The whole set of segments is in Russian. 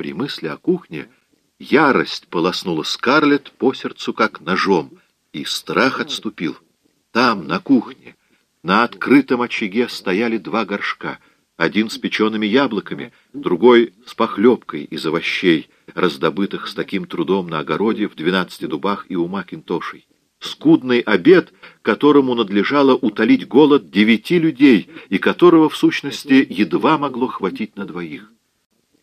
при мысли о кухне ярость полоснула Скарлетт по сердцу как ножом, и страх отступил. Там, на кухне, на открытом очаге стояли два горшка, один с печеными яблоками, другой с похлебкой из овощей, раздобытых с таким трудом на огороде в двенадцати дубах и у Макинтошей. Скудный обед, которому надлежало утолить голод девяти людей, и которого, в сущности, едва могло хватить на двоих.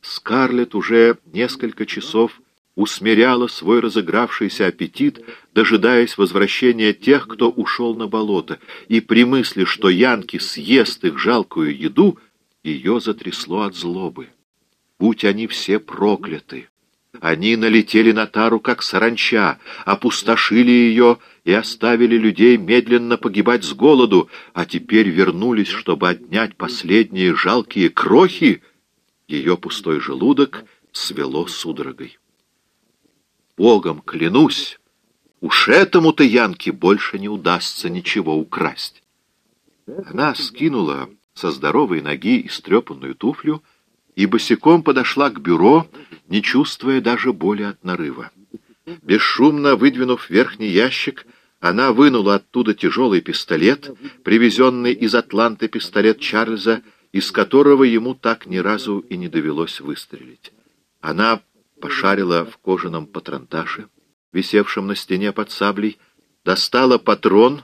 Скарлетт уже несколько часов усмиряла свой разыгравшийся аппетит, дожидаясь возвращения тех, кто ушел на болото, и при мысли, что Янки съест их жалкую еду, ее затрясло от злобы. Будь они все прокляты! Они налетели на Тару, как саранча, опустошили ее и оставили людей медленно погибать с голоду, а теперь вернулись, чтобы отнять последние жалкие крохи. Ее пустой желудок свело судорогой. Богом клянусь, уж этому-то Янке больше не удастся ничего украсть. Она скинула со здоровой ноги истрепанную туфлю и босиком подошла к бюро, не чувствуя даже боли от нарыва. Бесшумно выдвинув верхний ящик, она вынула оттуда тяжелый пистолет, привезенный из Атланты пистолет Чарльза, из которого ему так ни разу и не довелось выстрелить. Она пошарила в кожаном патронташе, висевшем на стене под саблей, достала патрон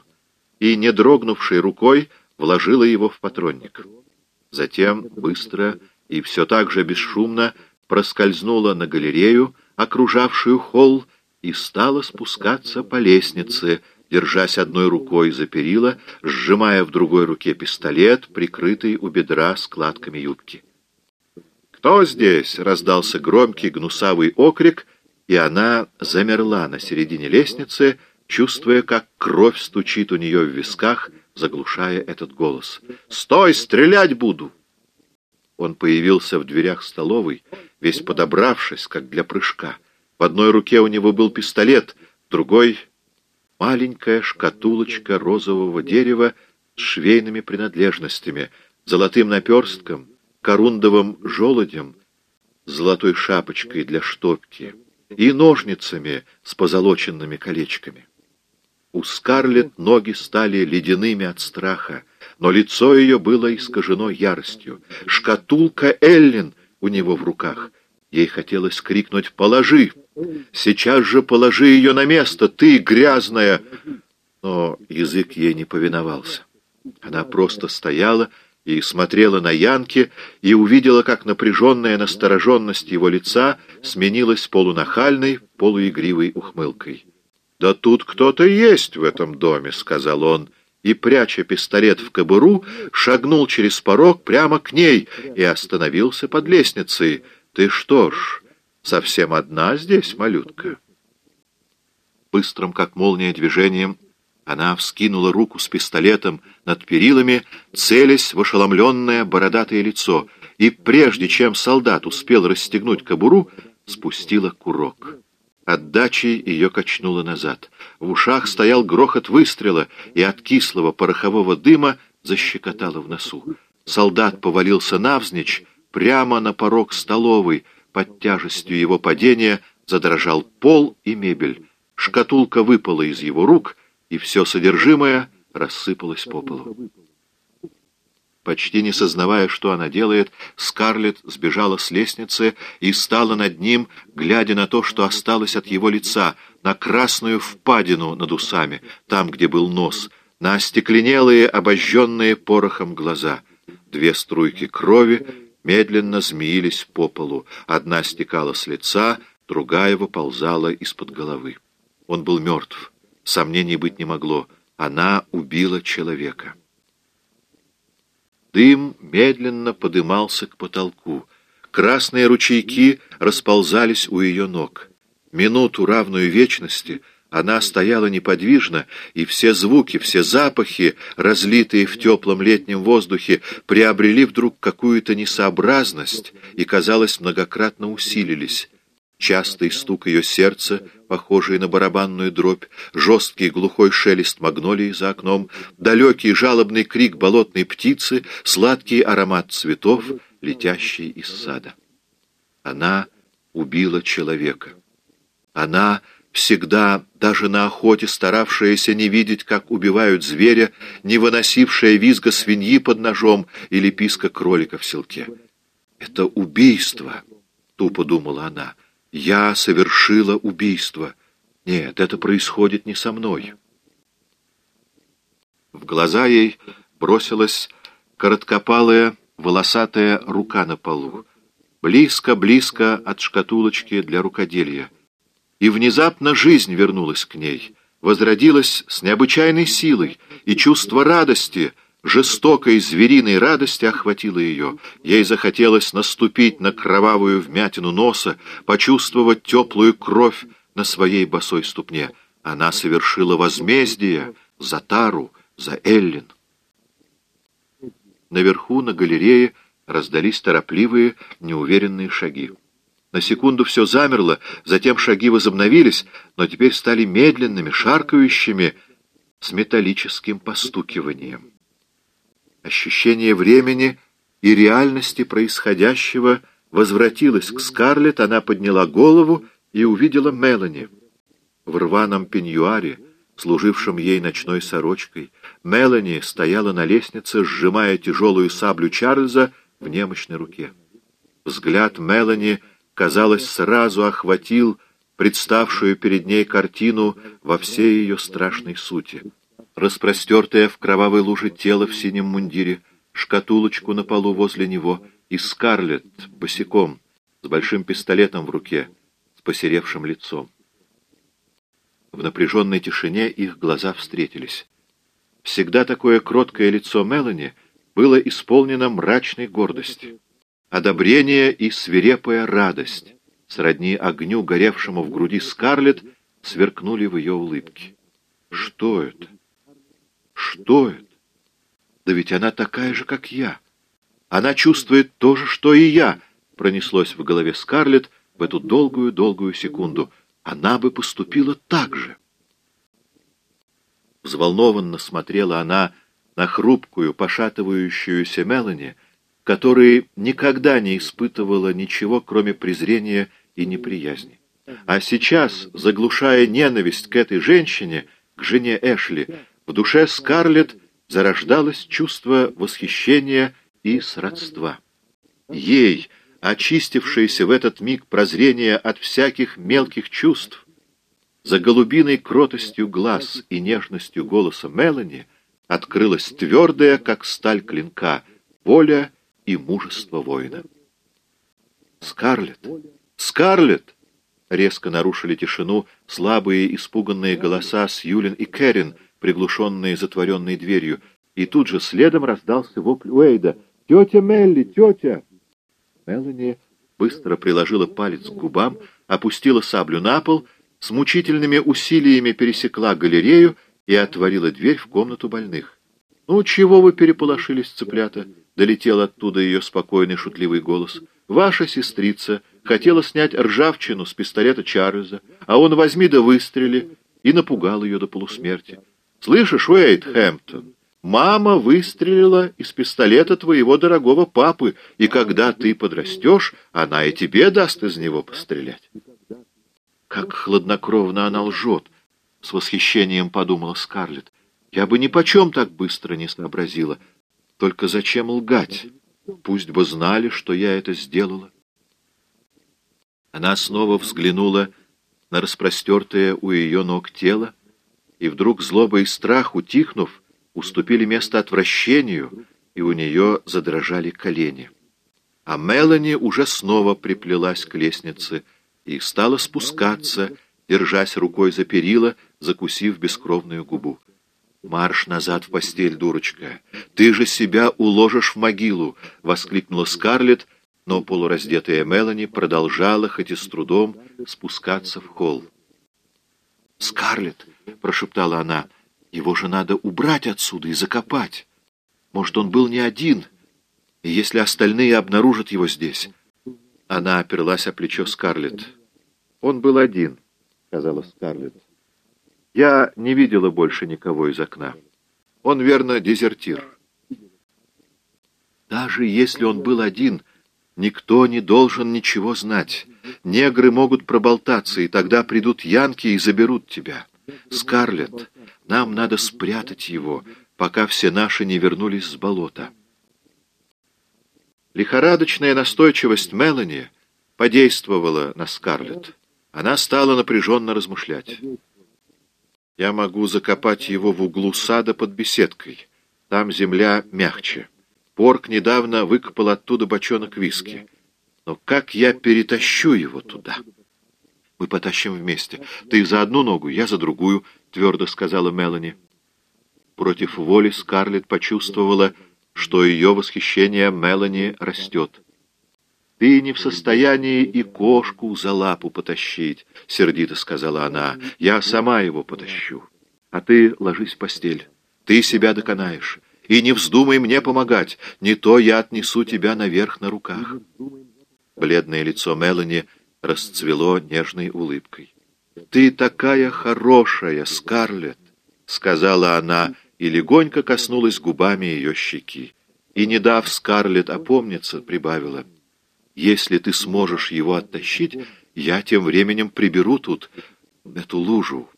и, не дрогнувшей рукой, вложила его в патронник. Затем быстро и все так же бесшумно проскользнула на галерею, окружавшую холл, и стала спускаться по лестнице, держась одной рукой за перила, сжимая в другой руке пистолет, прикрытый у бедра складками юбки. «Кто здесь?» — раздался громкий гнусавый окрик, и она замерла на середине лестницы, чувствуя, как кровь стучит у нее в висках, заглушая этот голос. «Стой! Стрелять буду!» Он появился в дверях столовой, весь подобравшись, как для прыжка. В одной руке у него был пистолет, в другой — маленькая шкатулочка розового дерева с швейными принадлежностями, золотым наперстком — корундовым желудем, золотой шапочкой для штопки и ножницами с позолоченными колечками. У Скарлетт ноги стали ледяными от страха, но лицо ее было искажено яростью. Шкатулка Эллин у него в руках. Ей хотелось крикнуть «Положи! Сейчас же положи ее на место, ты грязная!» Но язык ей не повиновался. Она просто стояла и смотрела на Янки, и увидела, как напряженная настороженность его лица сменилась полунахальной, полуигривой ухмылкой. «Да тут кто-то есть в этом доме», — сказал он, и, пряча пистолет в кобуру, шагнул через порог прямо к ней и остановился под лестницей. «Ты что ж, совсем одна здесь, малютка?» Быстрым, как молния, движением она вскинула руку с пистолетом над перилами, целясь в ошеломленное бородатое лицо, и прежде чем солдат успел расстегнуть кобуру, спустила курок. Отдачей ее качнуло назад. В ушах стоял грохот выстрела, и от кислого порохового дыма защекотало в носу. Солдат повалился навзничь, прямо на порог столовой. Под тяжестью его падения задрожал пол и мебель. Шкатулка выпала из его рук — и все содержимое рассыпалось по полу. Почти не сознавая, что она делает, Скарлетт сбежала с лестницы и стала над ним, глядя на то, что осталось от его лица, на красную впадину над усами, там, где был нос, на остекленелые, обожженные порохом глаза. Две струйки крови медленно змеились по полу. Одна стекала с лица, другая выползала из-под головы. Он был мертв. Сомнений быть не могло. Она убила человека. Дым медленно подымался к потолку. Красные ручейки расползались у ее ног. Минуту, равную вечности, она стояла неподвижно, и все звуки, все запахи, разлитые в теплом летнем воздухе, приобрели вдруг какую-то несообразность и, казалось, многократно усилились частый стук ее сердца, похожий на барабанную дробь, жесткий глухой шелест магнолии за окном, далекий жалобный крик болотной птицы, сладкий аромат цветов, летящий из сада. Она убила человека. Она всегда, даже на охоте, старавшаяся не видеть, как убивают зверя, не выносившая визга свиньи под ножом или писка кролика в селке. «Это убийство», — тупо думала она. «Я совершила убийство. Нет, это происходит не со мной». В глаза ей бросилась короткопалая, волосатая рука на полу, близко-близко от шкатулочки для рукоделия. И внезапно жизнь вернулась к ней, возродилась с необычайной силой, и чувство радости, жестокой звериной радости охватило ее. Ей захотелось наступить на кровавую вмятину носа, почувствовать теплую кровь на своей босой ступне. Она совершила возмездие за Тару, за Эллин. Наверху, на галерее, раздались торопливые, неуверенные шаги. На секунду все замерло, затем шаги возобновились, но теперь стали медленными, шаркающими, с металлическим постукиванием. Ощущение времени и реальности происходящего возвратилось к Скарлетт, она подняла голову и увидела Мелани. В рваном пеньюаре, служившем ей ночной сорочкой, Мелани стояла на лестнице, сжимая тяжелую саблю Чарльза в немощной руке. Взгляд Мелани, казалось, сразу охватил представшую перед ней картину во всей ее страшной сути. Распростертое в кровавой луже тело в синем мундире, шкатулочку на полу возле него и Скарлетт босиком, с большим пистолетом в руке, с посеревшим лицом. В напряженной тишине их глаза встретились. Всегда такое кроткое лицо Мелани было исполнено мрачной гордости. Одобрение и свирепая радость, сродни огню, горевшему в груди Скарлетт, сверкнули в ее улыбке. Что это? Что это? Да ведь она такая же, как я. Она чувствует то же, что и я, пронеслось в голове Скарлетт в эту долгую-долгую секунду — она бы поступила так же. Взволнованно смотрела она на хрупкую, пошатывающуюся Мелани, которая никогда не испытывала ничего, кроме презрения и неприязни. А сейчас, заглушая ненависть к этой женщине, к жене Эшли, в душе Скарлетт зарождалось чувство восхищения и сродства. Ей, очистившееся в этот миг прозрение от всяких мелких чувств, за голубиной кротостью глаз и нежностью голоса Мелани открылась твердая, как сталь клинка, воля и мужество воина. «Скарлетт! Скарлетт!» Резко нарушили тишину слабые испуганные голоса Сьюлин и Кэрин, приглушенные затворенной дверью, и тут же следом раздался вопль Уэйда. «Тетя Мелли! Тетя!» Мелани быстро приложила палец к губам, опустила саблю на пол, с мучительными усилиями пересекла галерею и отворила дверь в комнату больных. «Ну, чего вы переполошились, цыплята?» — долетел оттуда ее спокойный шутливый голос. «Ваша сестрица хотела снять ржавчину с пистолета Чарльза, а он возьми да выстрели» и напугал ее до полусмерти. «Слышишь, Уэйд Хэмптон, Мама выстрелила из пистолета твоего дорогого папы, и когда ты подрастешь, она и тебе даст из него пострелять. Как хладнокровно она лжет, — с восхищением подумала Скарлетт. Я бы ни почем так быстро не сообразила. Только зачем лгать? Пусть бы знали, что я это сделала. Она снова взглянула на распростертое у ее ног тело, и вдруг злоба и страх, утихнув, уступили место отвращению, и у нее задрожали колени. А Мелани уже снова приплелась к лестнице и стала спускаться, держась рукой за перила, закусив бескровную губу. «Марш назад в постель, дурочка! Ты же себя уложишь в могилу!» — воскликнула Скарлетт, но полураздетая Мелани продолжала, хоть и с трудом, спускаться в холл. «Скарлетт!» — прошептала она — его же надо убрать отсюда и закопать. Может, он был не один, и если остальные обнаружат его здесь... Она оперлась о плечо Скарлетт. «Он был один», — сказала Скарлетт. «Я не видела больше никого из окна. Он, верно, дезертир». «Даже если он был один, никто не должен ничего знать. негры могут проболтаться, и тогда придут янки и заберут тебя. Скарлетт, нам надо спрятать его, пока все наши не вернулись с болота». Лихорадочная настойчивость Мелани подействовала на Скарлетт. Она стала напряженно размышлять. «Я могу закопать его в углу сада под беседкой. Там земля мягче. Порк недавно выкопал оттуда бочонок виски. Но как я перетащу его туда?» «Мы потащим вместе. Ты за одну ногу, я за другую», — твердо сказала Мелани. Против воли Скарлетт почувствовала, что ее восхищение Мелани растет. «Ты не в состоянии и кошку за лапу потащить», — сердито сказала она. «Я сама его потащу. А ты ложись в постель. Ты себя доконаешь. И не вздумай мне помогать. Не то я отнесу тебя наверх на руках». Бледное лицо Мелани расцвело нежной улыбкой. «Ты такая хорошая, Скарлетт!» — сказала она, и легонько коснулась губами ее щеки. И, не дав Скарлетт опомниться, прибавила, «Если ты сможешь его оттащить, я тем временем приберу тут эту лужу,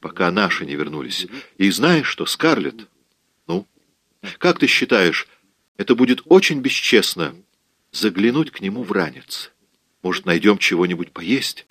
пока наши не вернулись. И знаешь что, Скарлетт? Ну, как ты считаешь, это будет очень бесчестно заглянуть к нему в ранец? Может, найдем чего-нибудь поесть?»